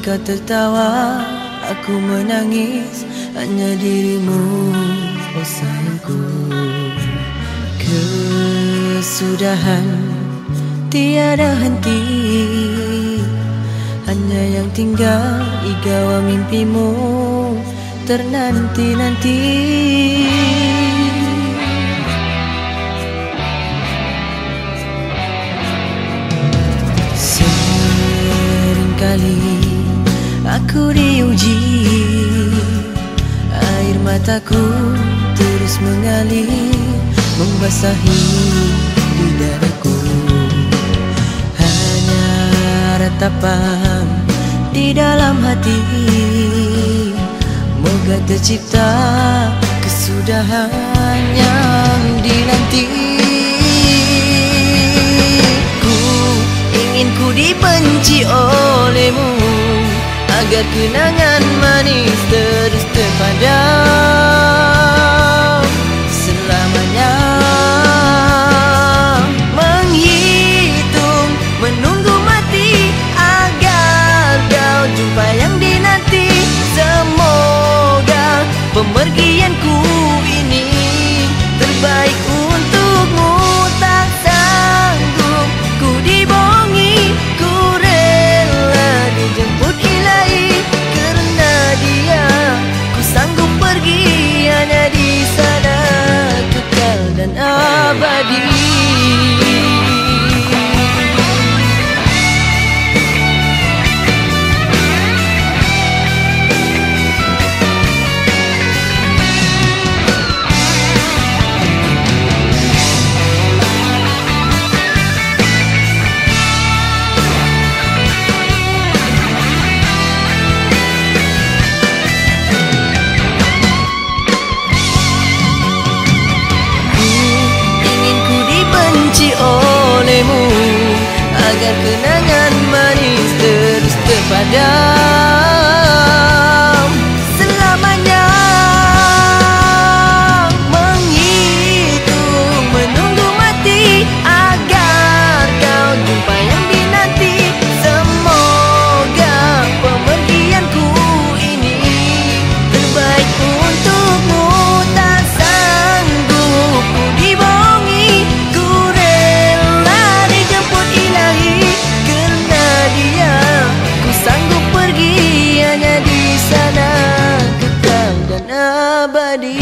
Engkau tertawa, aku menangis. Hanya dirimu, oh sayangku Kesudahan tiada henti. Hanya yang tinggal igawa mimpimu Ternanti-nanti. Seringkali aku diuji. Air mataku terus mengalir Membasahi di dadaku. Hanya ratapan di dalam hati. Moga tercipta kesudahan yang dinanti. Ku ingin ku dibenci olehmu Agar kenangan manis terus terpadam Hanya di sana kekal dan abadi